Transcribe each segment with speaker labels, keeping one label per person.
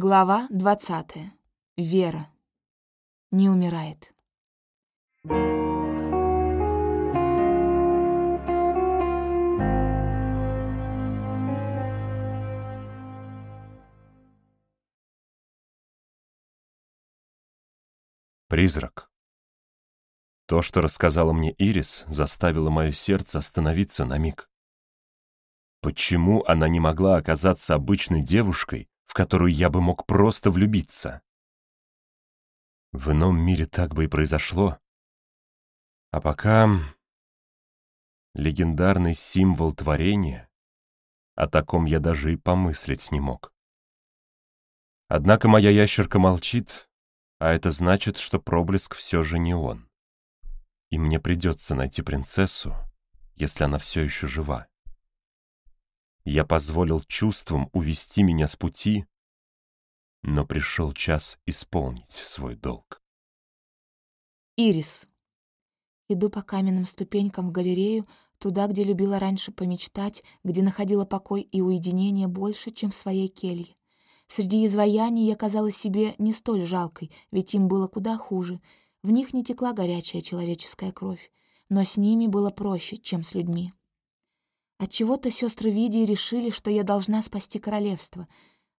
Speaker 1: Глава 20. Вера. Не умирает.
Speaker 2: Призрак. То, что рассказала мне Ирис, заставило мое сердце остановиться на миг. Почему она не могла оказаться обычной девушкой, в которую я бы мог просто влюбиться? В ином мире так бы и произошло. А пока... Легендарный символ творения, о таком я даже и помыслить не мог. Однако моя ящерка молчит, а это значит, что проблеск все же не он. И мне придется найти принцессу, если она все еще жива. Я позволил чувствам увести меня с пути, но пришел час исполнить свой долг.
Speaker 1: Ирис. Иду по каменным ступенькам в галерею, туда, где любила раньше помечтать, где находила покой и уединение больше, чем в своей келье. Среди изваяний я казалась себе не столь жалкой, ведь им было куда хуже. В них не текла горячая человеческая кровь, но с ними было проще, чем с людьми. Отчего-то сестры Видии решили, что я должна спасти королевство.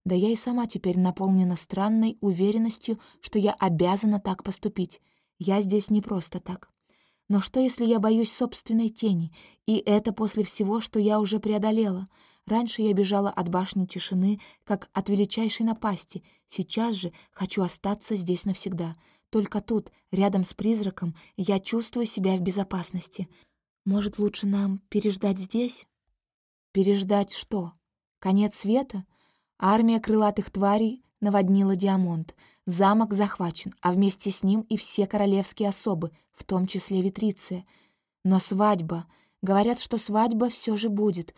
Speaker 1: Да я и сама теперь наполнена странной уверенностью, что я обязана так поступить. Я здесь не просто так. Но что, если я боюсь собственной тени, и это после всего, что я уже преодолела? Раньше я бежала от башни тишины, как от величайшей напасти. Сейчас же хочу остаться здесь навсегда. Только тут, рядом с призраком, я чувствую себя в безопасности. Может, лучше нам переждать здесь? Переждать что? Конец света? Армия крылатых тварей наводнила Диамонт. Замок захвачен, а вместе с ним и все королевские особы, в том числе Витриция. Но свадьба... Говорят, что свадьба все же будет.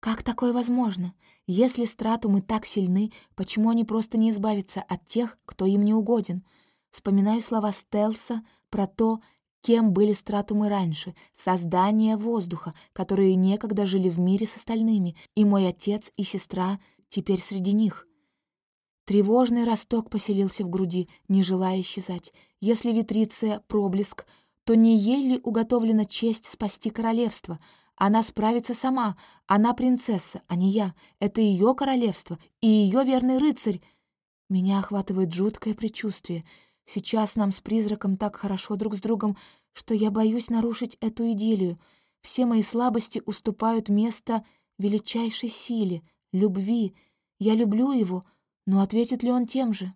Speaker 1: Как такое возможно? Если стратумы так сильны, почему они просто не избавятся от тех, кто им не угоден? Вспоминаю слова Стелса про то, Кем были стратумы раньше? Создания воздуха, которые некогда жили в мире с остальными, и мой отец и сестра теперь среди них. Тревожный росток поселился в груди, не желая исчезать. Если витриция — проблеск, то не ей ли уготовлена честь спасти королевство? Она справится сама. Она принцесса, а не я. Это ее королевство и ее верный рыцарь. Меня охватывает жуткое предчувствие — Сейчас нам с призраком так хорошо друг с другом, что я боюсь нарушить эту идиллию. Все мои слабости уступают место величайшей силе, любви. Я люблю его, но ответит ли он тем же?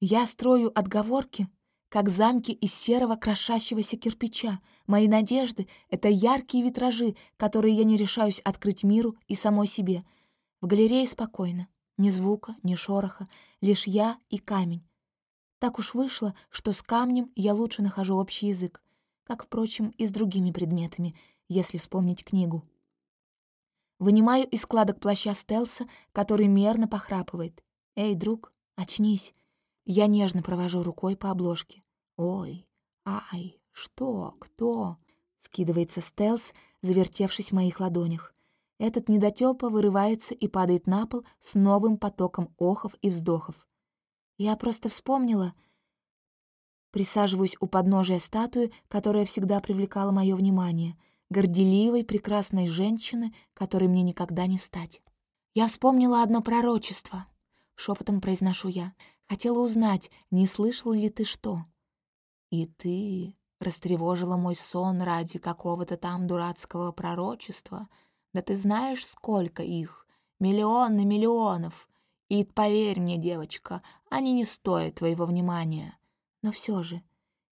Speaker 1: Я строю отговорки, как замки из серого крошащегося кирпича. Мои надежды — это яркие витражи, которые я не решаюсь открыть миру и самой себе. В галерее спокойно. Ни звука, ни шороха, лишь я и камень. Так уж вышло, что с камнем я лучше нахожу общий язык, как, впрочем, и с другими предметами, если вспомнить книгу. Вынимаю из складок плаща Стелса, который мерно похрапывает. «Эй, друг, очнись!» Я нежно провожу рукой по обложке. «Ой, ай, что, кто?» Скидывается Стелс, завертевшись в моих ладонях. Этот недотёпа вырывается и падает на пол с новым потоком охов и вздохов. Я просто вспомнила. Присаживаюсь у подножия статуи, которая всегда привлекала мое внимание, горделивой, прекрасной женщины, которой мне никогда не стать. Я вспомнила одно пророчество. Шепотом произношу я. Хотела узнать, не слышал ли ты что. И ты растревожила мой сон ради какого-то там дурацкого пророчества. Да ты знаешь, сколько их? Миллионы миллионов. И поверь мне, девочка, они не стоят твоего внимания. Но все же,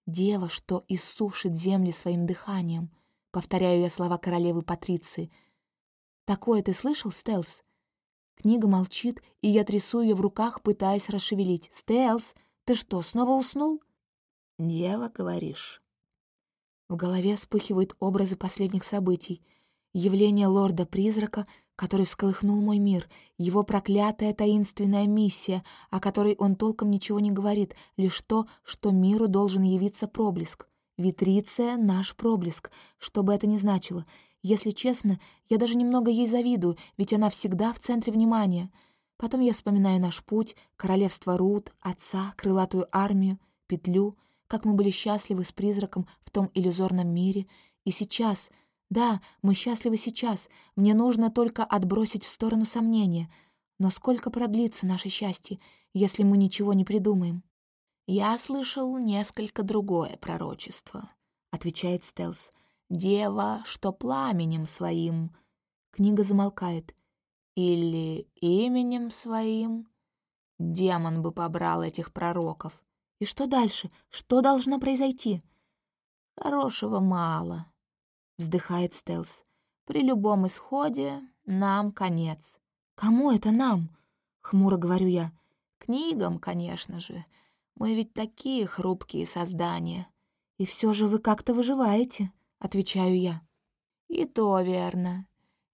Speaker 1: дева, что иссушит земли своим дыханием, повторяю я слова королевы Патриции. Такое ты слышал, Стелс? Книга молчит, и я трясу ее в руках, пытаясь расшевелить. «Стелс, ты что, снова уснул?» «Дева, говоришь?» В голове вспыхивают образы последних событий. Явление лорда-призрака — который всколыхнул мой мир, его проклятая таинственная миссия, о которой он толком ничего не говорит, лишь то, что миру должен явиться проблеск. Витриция — наш проблеск, что бы это ни значило. Если честно, я даже немного ей завидую, ведь она всегда в центре внимания. Потом я вспоминаю наш путь, королевство Рут, отца, крылатую армию, петлю, как мы были счастливы с призраком в том иллюзорном мире. И сейчас, да, мы счастливы сейчас, мне нужно только отбросить в сторону сомнения. Но сколько продлится наше счастье, если мы ничего не придумаем? «Я слышал несколько другое пророчество», — отвечает Стелс. «Дева, что пламенем своим...» Книга замолкает. «Или именем своим...» Демон бы побрал этих пророков. И что дальше? Что должно произойти? «Хорошего мало», — вздыхает Стелс. «При любом исходе нам конец». «Кому это нам?» — хмуро говорю я. «Книгам, конечно же. Мы ведь такие хрупкие создания. И все же вы как-то выживаете, отвечаю я. И то верно.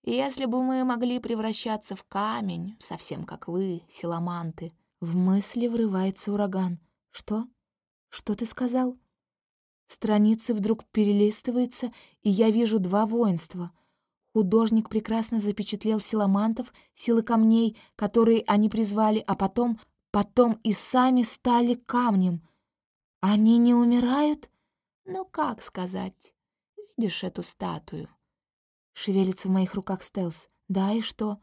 Speaker 1: Если бы мы могли превращаться в камень, совсем как вы, силаманты. В мысли врывается ураган. Что? Что ты сказал? Страницы вдруг перелистываются, и я вижу два воинства. Художник прекрасно запечатлел силамантов, силы камней, которые они призвали, а потом потом и сами стали камнем. Они не умирают? Ну, как сказать? Видишь эту статую? Шевелится в моих руках Стелс. Да, и что?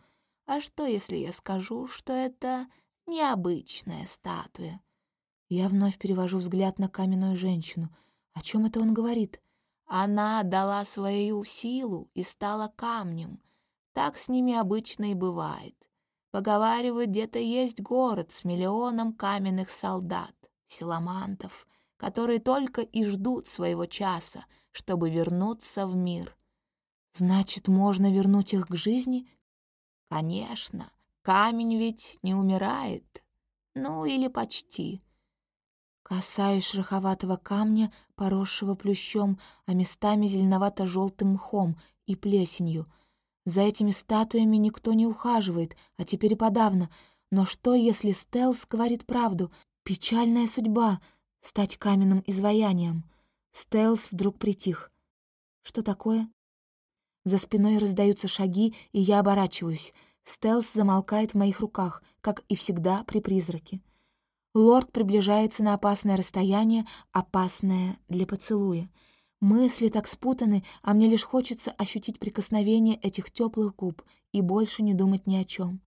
Speaker 1: А что, если я скажу, что это необычная статуя? Я вновь перевожу взгляд на каменную женщину. О чем это он говорит? Она дала свою силу и стала камнем. Так с ними обычно и бывает. Поговаривают, где-то есть город с миллионом каменных солдат, силамантов, которые только и ждут своего часа, чтобы вернуться в мир. Значит, можно вернуть их к жизни? Конечно, камень ведь не умирает. Ну, или почти. Касаюсь шероховатого камня, поросшего плющом, а местами зеленовато-желтым мхом и плесенью — за этими статуями никто не ухаживает, а теперь и подавно. Но что, если Стелс говорит правду? Печальная судьба — стать каменным изваянием. Стелс вдруг притих. Что такое? За спиной раздаются шаги, и я оборачиваюсь. Стелс замолкает в моих руках, как и всегда при призраке. Лорд приближается на опасное расстояние, опасное для поцелуя — Мысли так спутаны, а мне лишь хочется ощутить прикосновение этих теплых губ и больше не думать ни о чем.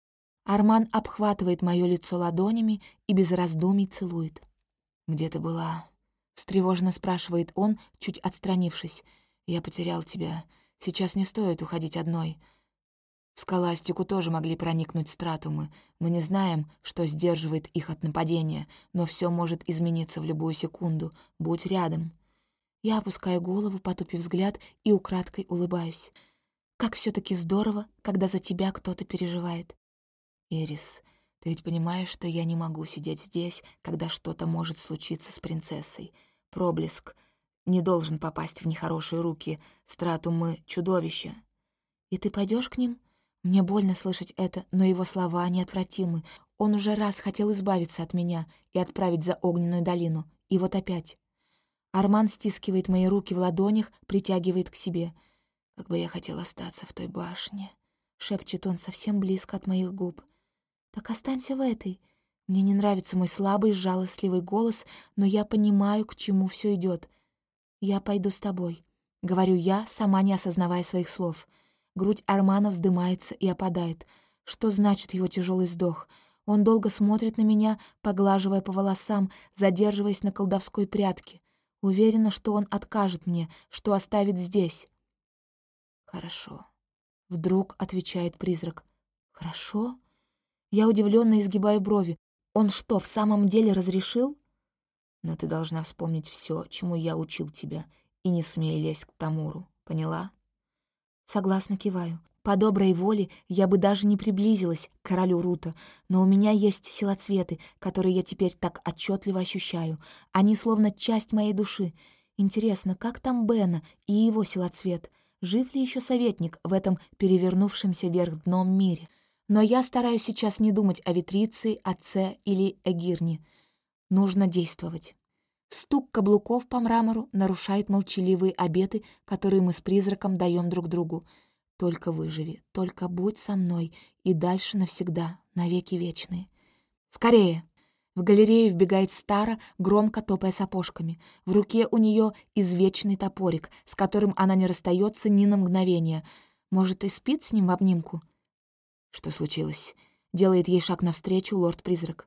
Speaker 1: Арман обхватывает мое лицо ладонями и без раздумий целует. «Где ты была?» — встревоженно спрашивает он, чуть отстранившись. «Я потерял тебя. Сейчас не стоит уходить одной. В скаластику тоже могли проникнуть стратумы. Мы не знаем, что сдерживает их от нападения, но все может измениться в любую секунду. Будь рядом». Я опускаю голову, потупив взгляд и украдкой улыбаюсь. Как все таки здорово, когда за тебя кто-то переживает. Ирис, ты ведь понимаешь, что я не могу сидеть здесь, когда что-то может случиться с принцессой. Проблеск не должен попасть в нехорошие руки. Стратумы — чудовища. И ты пойдешь к ним? Мне больно слышать это, но его слова неотвратимы. Он уже раз хотел избавиться от меня и отправить за огненную долину. И вот опять. Арман стискивает мои руки в ладонях, притягивает к себе. «Как бы я хотел остаться в той башне», — шепчет он совсем близко от моих губ. «Так останься в этой». Мне не нравится мой слабый, жалостливый голос, но я понимаю, к чему все идет. «Я пойду с тобой», — говорю я, сама не осознавая своих слов. Грудь Армана вздымается и опадает. Что значит его тяжелый вздох? Он долго смотрит на меня, поглаживая по волосам, задерживаясь на колдовской прядке. Уверена, что он откажет мне, что оставит здесь. «Хорошо», — вдруг отвечает призрак. «Хорошо?» Я удивленно изгибаю брови. «Он что, в самом деле разрешил?» «Но ты должна вспомнить все, чему я учил тебя, и не смей лезть к Тамуру, поняла?» Согласно киваю. По доброй воле я бы даже не приблизилась к королю Рута, но у меня есть силоцветы, которые я теперь так отчетливо ощущаю. Они словно часть моей души. Интересно, как там Бена и его силоцвет? Жив ли еще советник в этом перевернувшемся вверх дном мире? Но я стараюсь сейчас не думать о Витриции, отце или Эгирне. Нужно действовать. Стук каблуков по мрамору нарушает молчаливые обеты, которые мы с призраком даем друг другу — Только выживи, только будь со мной и дальше навсегда, навеки вечные. Скорее!» В галерею вбегает Стара, громко топая сапожками. В руке у нее извечный топорик, с которым она не расстается ни на мгновение. Может, и спит с ним в обнимку? Что случилось? Делает ей шаг навстречу лорд-призрак.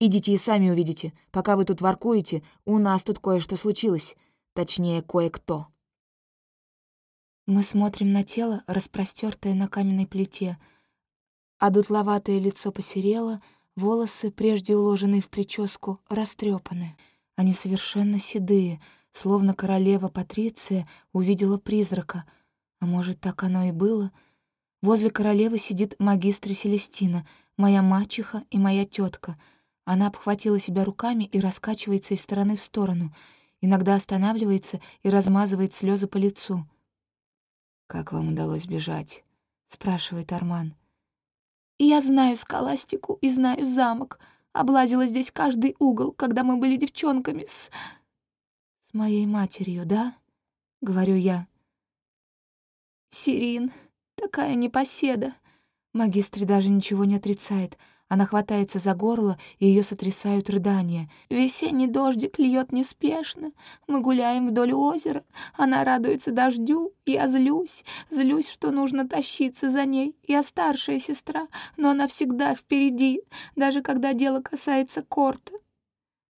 Speaker 1: «Идите и сами увидите. Пока вы тут воркуете, у нас тут кое-что случилось. Точнее, кое-кто». Мы смотрим на тело, распростёртое на каменной плите, а дутловатое лицо посерело — Волосы, прежде уложенные в прическу, растрепаны. Они совершенно седые, словно королева Патриция увидела призрака. А может, так оно и было? Возле королевы сидит магистра Селестина, моя мачеха и моя тетка. Она обхватила себя руками и раскачивается из стороны в сторону. Иногда останавливается и размазывает слезы по лицу. «Как вам удалось бежать?» — спрашивает Арман. Я знаю скаластику и знаю замок. Облазила здесь каждый угол, когда мы были девчонками с... С моей матерью, да? Говорю я. Сирин, такая непоседа. Магистр даже ничего не отрицает. Она хватается за горло, и ее сотрясают рыдания. Весенний дождик льет неспешно. Мы гуляем вдоль озера. Она радуется дождю. Я злюсь. Злюсь, что нужно тащиться за ней. Я старшая сестра, но она всегда впереди, даже когда дело касается корта.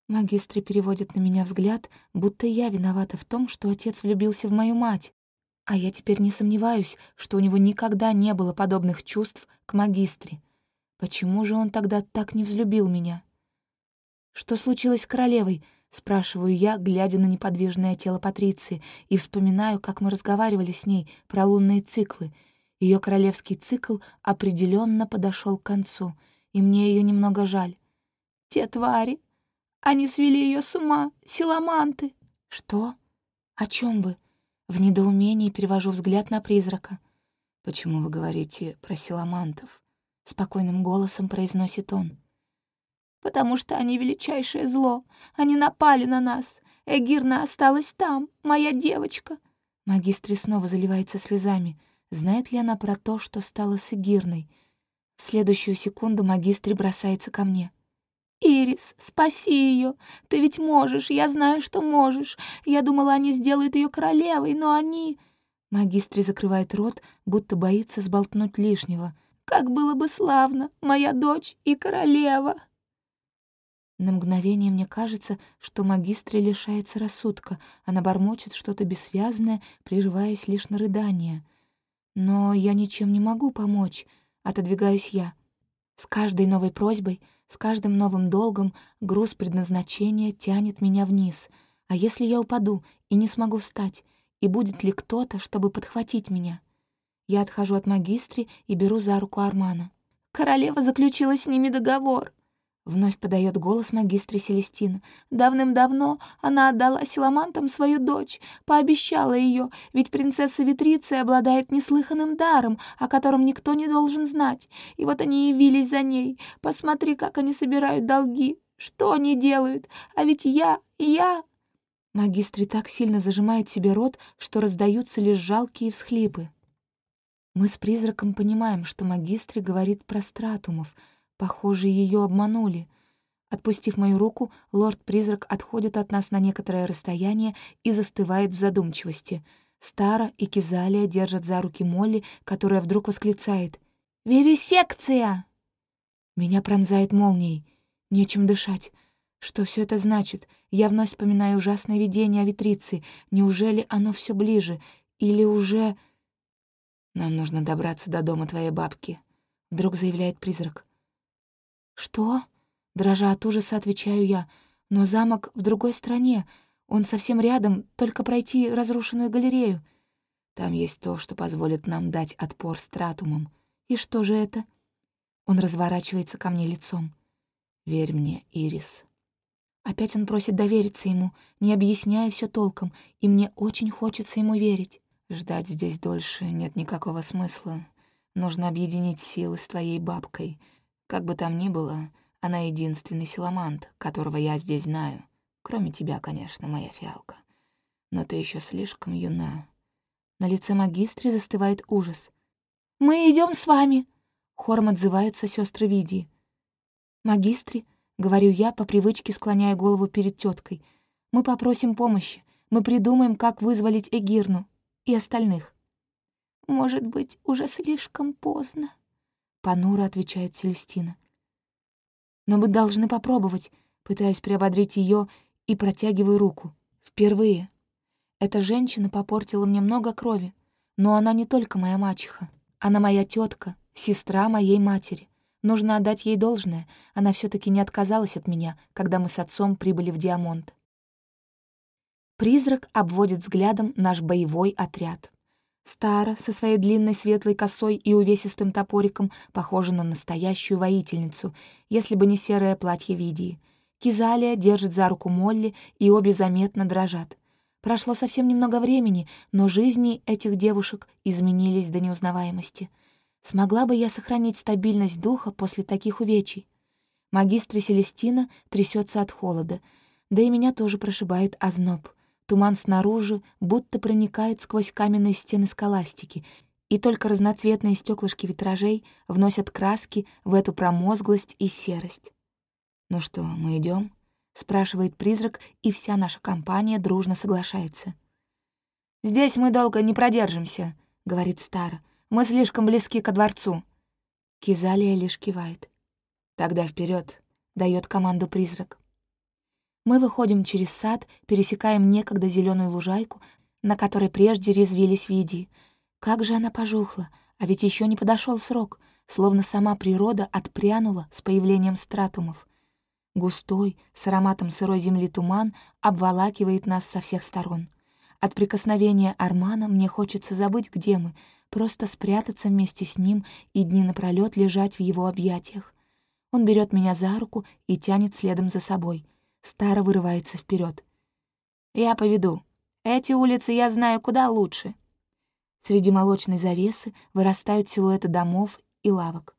Speaker 1: Магистры переводят на меня взгляд, будто я виновата в том, что отец влюбился в мою мать. А я теперь не сомневаюсь, что у него никогда не было подобных чувств к магистре. Почему же он тогда так не взлюбил меня? «Что случилось с королевой?» — спрашиваю я, глядя на неподвижное тело Патриции, и вспоминаю, как мы разговаривали с ней про лунные циклы. Ее королевский цикл определенно подошел к концу, и мне ее немного жаль. «Те твари! Они свели ее с ума! Силаманты!» «Что? О чем вы?» В недоумении перевожу взгляд на призрака. «Почему вы говорите про силамантов?» — спокойным голосом произносит он. «Потому что они величайшее зло. Они напали на нас. Эгирна осталась там, моя девочка». Магистре снова заливается слезами. Знает ли она про то, что стало с Эгирной? В следующую секунду магистре бросается ко мне. «Ирис, спаси ее! Ты ведь можешь, я знаю, что можешь. Я думала, они сделают ее королевой, но они...» Магистре закрывает рот, будто боится сболтнуть лишнего — как было бы славно, моя дочь и королева!» На мгновение мне кажется, что магистре лишается рассудка. Она бормочет что-то бессвязное, прерываясь лишь на рыдание. «Но я ничем не могу помочь», — отодвигаюсь я. С каждой новой просьбой, с каждым новым долгом груз предназначения тянет меня вниз. А если я упаду и не смогу встать, и будет ли кто-то, чтобы подхватить меня?» Я отхожу от магистри и беру за руку Армана. «Королева заключила с ними договор», — вновь подает голос магистре Селестина. «Давным-давно она отдала силамантам свою дочь, пообещала ее, ведь принцесса Витриция обладает неслыханным даром, о котором никто не должен знать. И вот они явились за ней. Посмотри, как они собирают долги. Что они делают? А ведь я, я...» Магистри так сильно зажимает себе рот, что раздаются лишь жалкие всхлипы. Мы с призраком понимаем, что магистре говорит про стратумов. Похоже, ее обманули. Отпустив мою руку, лорд-призрак отходит от нас на некоторое расстояние и застывает в задумчивости. Стара и Кизалия держат за руки Молли, которая вдруг восклицает «Вивисекция!» Меня пронзает молнией. Нечем дышать. Что все это значит? Я вновь вспоминаю ужасное видение о витрице. Неужели оно все ближе? Или уже... «Нам нужно добраться до дома твоей бабки», — вдруг заявляет призрак. «Что?» — дрожа от ужаса, отвечаю я. «Но замок в другой стране. Он совсем рядом, только пройти разрушенную галерею. Там есть то, что позволит нам дать отпор стратумам. И что же это?» Он разворачивается ко мне лицом. «Верь мне, Ирис». Опять он просит довериться ему, не объясняя все толком, и мне очень хочется ему верить. Ждать здесь дольше нет никакого смысла. Нужно объединить силы с твоей бабкой. Как бы там ни было, она единственный силамант, которого я здесь знаю. Кроме тебя, конечно, моя фиалка. Но ты еще слишком юна. На лице магистре застывает ужас. «Мы идем с вами!» — хором отзываются сестры Видии. «Магистре», — говорю я, по привычке склоняя голову перед теткой, «мы попросим помощи, мы придумаем, как вызволить Эгирну и остальных». «Может быть, уже слишком поздно», — понуро отвечает Селестина. «Но мы должны попробовать», — пытаясь приободрить ее и протягиваю руку. «Впервые. Эта женщина попортила мне много крови, но она не только моя мачеха. Она моя тетка, сестра моей матери. Нужно отдать ей должное, она все таки не отказалась от меня, когда мы с отцом прибыли в Диамонт. Призрак обводит взглядом наш боевой отряд. Стара, со своей длинной светлой косой и увесистым топориком, похожа на настоящую воительницу, если бы не серое платье Видии. Кизалия держит за руку Молли, и обе заметно дрожат. Прошло совсем немного времени, но жизни этих девушек изменились до неузнаваемости. Смогла бы я сохранить стабильность духа после таких увечий? Магистра Селестина трясется от холода, да и меня тоже прошибает озноб. Туман снаружи будто проникает сквозь каменные стены скаластики, и только разноцветные стеклышки витражей вносят краски в эту промозглость и серость. «Ну что, мы идем? — спрашивает призрак, и вся наша компания дружно соглашается. «Здесь мы долго не продержимся», — говорит Стара. «Мы слишком близки ко дворцу». Кизалия лишь кивает. «Тогда вперед, дает команду призрак. Мы выходим через сад, пересекаем некогда зеленую лужайку, на которой прежде резвились види. Как же она пожухла, а ведь еще не подошел срок, словно сама природа отпрянула с появлением стратумов. Густой, с ароматом сырой земли туман обволакивает нас со всех сторон. От прикосновения Армана мне хочется забыть, где мы, просто спрятаться вместе с ним и дни напролёт лежать в его объятиях. Он берет меня за руку и тянет следом за собой. Стара вырывается вперед. «Я поведу. Эти улицы я знаю куда лучше». Среди молочной завесы вырастают силуэты домов и лавок.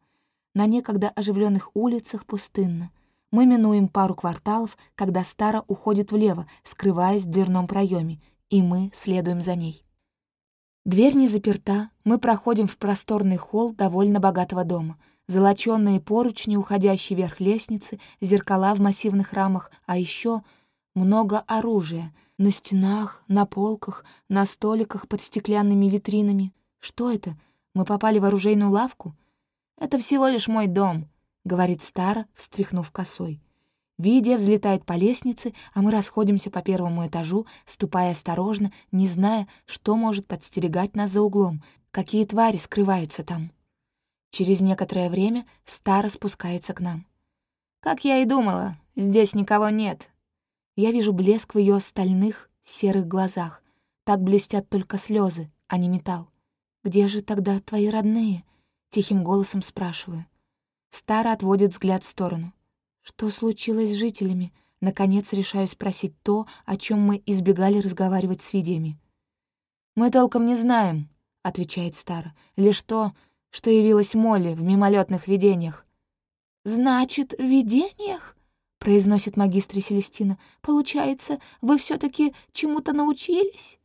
Speaker 1: На некогда оживленных улицах пустынно — мы минуем пару кварталов, когда Стара уходит влево, скрываясь в дверном проеме, и мы следуем за ней. Дверь не заперта, мы проходим в просторный холл довольно богатого дома. Золочёные поручни, уходящие вверх лестницы, зеркала в массивных рамах, а еще много оружия на стенах, на полках, на столиках под стеклянными витринами. Что это? Мы попали в оружейную лавку? Это всего лишь мой дом, — говорит Стара, встряхнув косой. Видия взлетает по лестнице, а мы расходимся по первому этажу, ступая осторожно, не зная, что может подстерегать нас за углом, какие твари скрываются там. Через некоторое время Стара спускается к нам. «Как я и думала, здесь никого нет». Я вижу блеск в ее стальных, серых глазах. Так блестят только слезы, а не металл. «Где же тогда твои родные?» — тихим голосом спрашиваю. Стара отводит взгляд в сторону. Что случилось с жителями? Наконец решаю спросить то, о чем мы избегали разговаривать с видями. «Мы толком не знаем», — отвечает Стара. «Лишь то, что явилась Молли в мимолетных видениях». «Значит, в видениях?» — произносит магистра Селестина. «Получается, вы все таки чему-то научились?»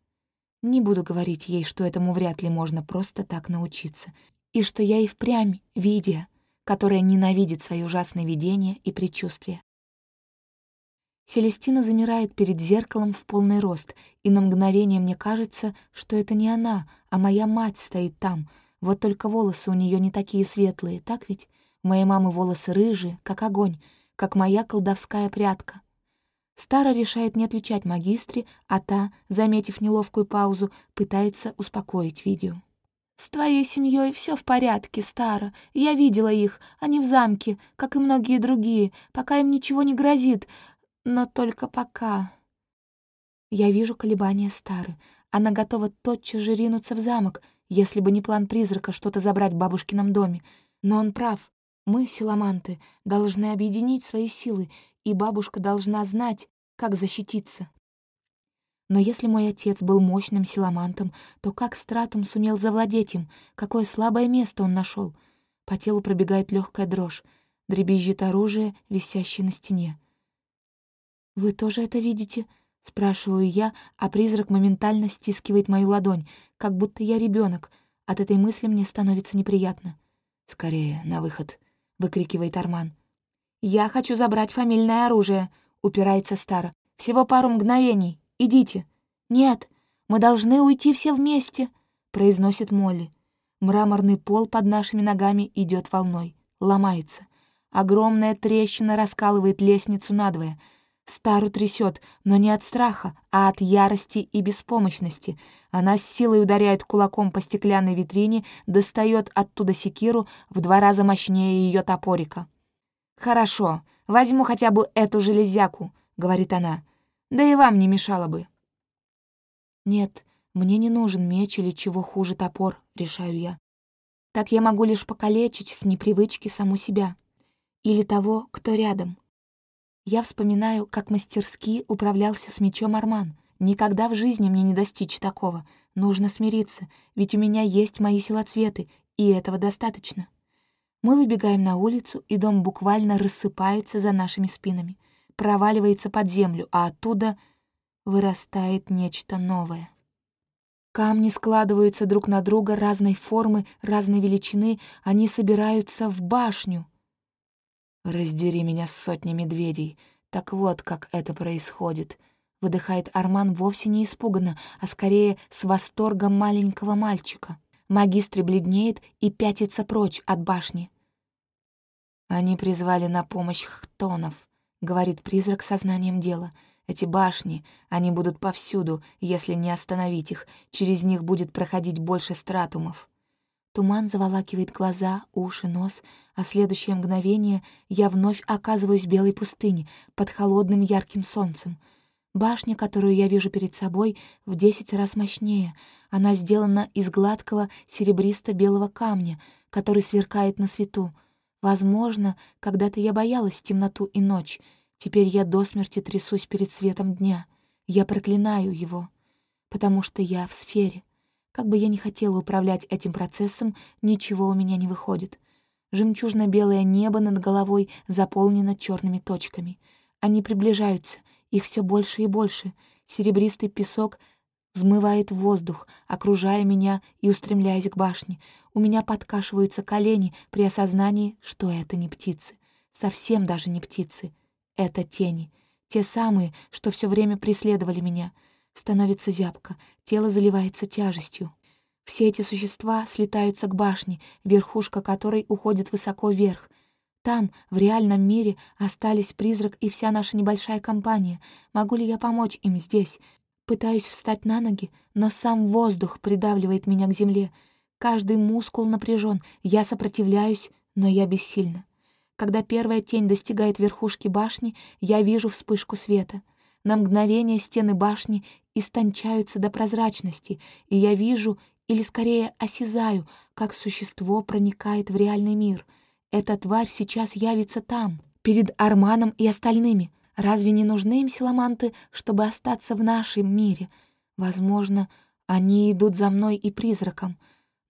Speaker 1: Не буду говорить ей, что этому вряд ли можно просто так научиться, и что я и впрямь, видя, которая ненавидит свои ужасные видения и предчувствия. Селестина замирает перед зеркалом в полный рост, и на мгновение мне кажется, что это не она, а моя мать стоит там. Вот только волосы у нее не такие светлые, так ведь? У моей мамы волосы рыжие, как огонь, как моя колдовская прядка. Стара решает не отвечать магистре, а та, заметив неловкую паузу, пытается успокоить видео. «С твоей семьей все в порядке, Стара. Я видела их. Они в замке, как и многие другие, пока им ничего не грозит. Но только пока...» Я вижу колебания Стары. Она готова тотчас же ринуться в замок, если бы не план призрака что-то забрать в бабушкином доме. Но он прав. Мы, силаманты, должны объединить свои силы, и бабушка должна знать, как защититься. Но если мой отец был мощным силамантом, то как Стратум сумел завладеть им? Какое слабое место он нашел? По телу пробегает легкая дрожь, дребезжит оружие, висящее на стене. «Вы тоже это видите?» — спрашиваю я, а призрак моментально стискивает мою ладонь, как будто я ребенок, От этой мысли мне становится неприятно. «Скорее, на выход», — выкрикивает Арман. «Я хочу забрать фамильное оружие», — упирается Стара. «Всего пару мгновений. Идите». «Нет, мы должны уйти все вместе», — произносит Молли. Мраморный пол под нашими ногами идет волной, ломается. Огромная трещина раскалывает лестницу надвое. Стару трясет, но не от страха, а от ярости и беспомощности. Она с силой ударяет кулаком по стеклянной витрине, достает оттуда секиру в два раза мощнее ее топорика. «Хорошо, возьму хотя бы эту железяку», — говорит она. «Да и вам не мешало бы». «Нет, мне не нужен меч или чего хуже топор», — решаю я. Так я могу лишь покалечить с непривычки саму себя. Или того, кто рядом. Я вспоминаю, как мастерски управлялся с мечом Арман. Никогда в жизни мне не достичь такого. Нужно смириться, ведь у меня есть мои силоцветы, и этого достаточно. Мы выбегаем на улицу, и дом буквально рассыпается за нашими спинами, проваливается под землю, а оттуда вырастает нечто новое. Камни складываются друг на друга разной формы, разной величины, они собираются в башню. «Раздери меня с сотней медведей. Так вот, как это происходит», — выдыхает Арман вовсе не испуганно, а скорее с восторгом маленького мальчика. Магистр бледнеет и пятится прочь от башни. «Они призвали на помощь хтонов», — говорит призрак сознанием дела — эти башни, они будут повсюду, если не остановить их, через них будет проходить больше стратумов. Туман заволакивает глаза, уши, нос, а следующее мгновение я вновь оказываюсь в белой пустыне, под холодным ярким солнцем. Башня, которую я вижу перед собой, в десять раз мощнее. Она сделана из гладкого серебристо-белого камня, который сверкает на свету. Возможно, когда-то я боялась темноту и ночь — Теперь я до смерти трясусь перед светом дня. Я проклинаю его, потому что я в сфере. Как бы я ни хотела управлять этим процессом, ничего у меня не выходит. Жемчужно-белое небо над головой заполнено черными точками. Они приближаются, их все больше и больше. Серебристый песок взмывает воздух, окружая меня и устремляясь к башне. У меня подкашиваются колени при осознании, что это не птицы. Совсем даже не птицы — это тени, те самые, что все время преследовали меня. Становится зябко, тело заливается тяжестью. Все эти существа слетаются к башне, верхушка которой уходит высоко вверх. Там, в реальном мире, остались призрак и вся наша небольшая компания. Могу ли я помочь им здесь? Пытаюсь встать на ноги, но сам воздух придавливает меня к земле. Каждый мускул напряжен, я сопротивляюсь, но я бессильна. Когда первая тень достигает верхушки башни, я вижу вспышку света. На мгновение стены башни истончаются до прозрачности, и я вижу, или скорее осязаю, как существо проникает в реальный мир. Эта тварь сейчас явится там, перед Арманом и остальными. Разве не нужны им силаманты, чтобы остаться в нашем мире? Возможно, они идут за мной и призраком.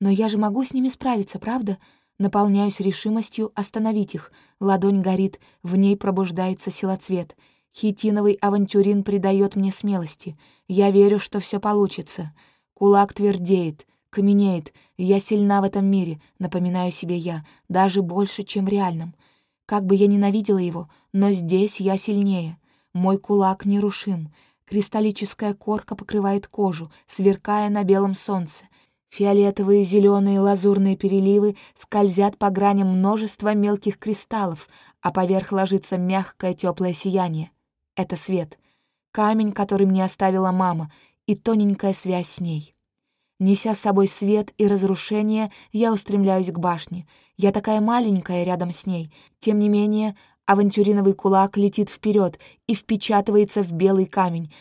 Speaker 1: Но я же могу с ними справиться, правда? Наполняюсь решимостью остановить их. Ладонь горит, в ней пробуждается силоцвет. Хитиновый авантюрин придает мне смелости. Я верю, что все получится. Кулак твердеет, каменеет. Я сильна в этом мире, напоминаю себе я, даже больше, чем в реальном. Как бы я ненавидела его, но здесь я сильнее. Мой кулак нерушим. Кристаллическая корка покрывает кожу, сверкая на белом солнце. Фиолетовые, зеленые, лазурные переливы скользят по граням множества мелких кристаллов, а поверх ложится мягкое теплое сияние. Это свет. Камень, который мне оставила мама, и тоненькая связь с ней. Неся с собой свет и разрушение, я устремляюсь к башне. Я такая маленькая рядом с ней. Тем не менее, авантюриновый кулак летит вперед и впечатывается в белый камень.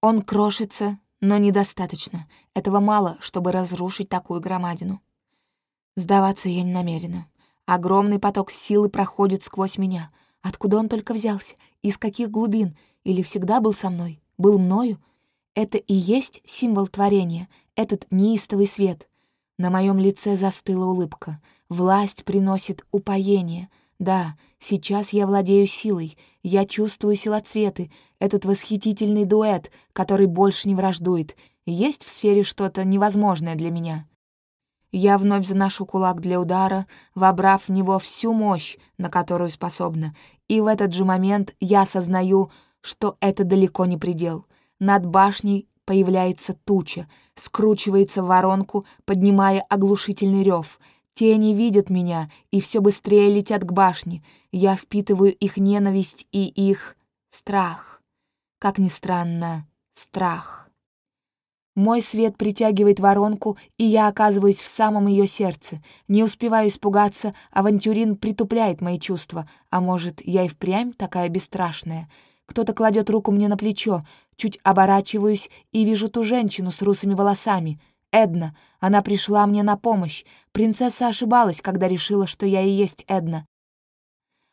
Speaker 1: Он крошится, но недостаточно. Этого мало, чтобы разрушить такую громадину. Сдаваться я не намерена. Огромный поток силы проходит сквозь меня. Откуда он только взялся? Из каких глубин? Или всегда был со мной? Был мною? Это и есть символ творения, этот неистовый свет. На моем лице застыла улыбка. Власть приносит упоение — да, сейчас я владею силой, я чувствую силоцветы, этот восхитительный дуэт, который больше не враждует. Есть в сфере что-то невозможное для меня. Я вновь заношу кулак для удара, вобрав в него всю мощь, на которую способна, и в этот же момент я осознаю, что это далеко не предел. Над башней появляется туча, скручивается в воронку, поднимая оглушительный рев. Тени видят меня и все быстрее летят к башне. Я впитываю их ненависть и их страх. Как ни странно, страх. Мой свет притягивает воронку, и я оказываюсь в самом ее сердце. Не успеваю испугаться, авантюрин притупляет мои чувства. А может, я и впрямь такая бесстрашная? Кто-то кладет руку мне на плечо, чуть оборачиваюсь и вижу ту женщину с русыми волосами. Эдна. Она пришла мне на помощь. Принцесса ошибалась, когда решила, что я и есть Эдна.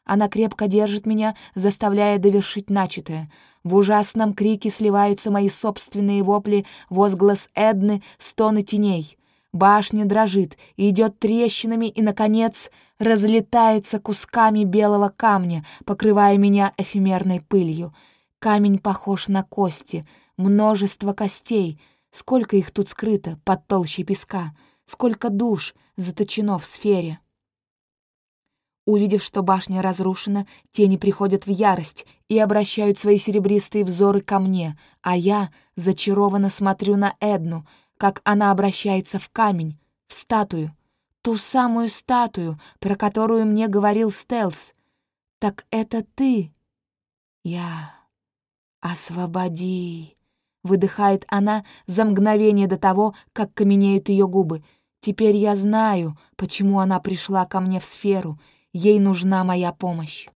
Speaker 1: Она крепко держит меня, заставляя довершить начатое. В ужасном крике сливаются мои собственные вопли, возглас Эдны, стоны теней. Башня дрожит идет трещинами и, наконец, разлетается кусками белого камня, покрывая меня эфемерной пылью. Камень похож на кости, множество костей. Сколько их тут скрыто под толщей песка, сколько душ заточено в сфере. Увидев, что башня разрушена, тени приходят в ярость и обращают свои серебристые взоры ко мне, а я зачарованно смотрю на Эдну, как она обращается в камень, в статую, ту самую статую, про которую мне говорил Стелс. «Так это ты?» «Я... освободи!» — выдыхает она за мгновение до того, как каменеют ее губы. «Теперь я знаю, почему она пришла ко мне в сферу — Ей нужна моя помощь.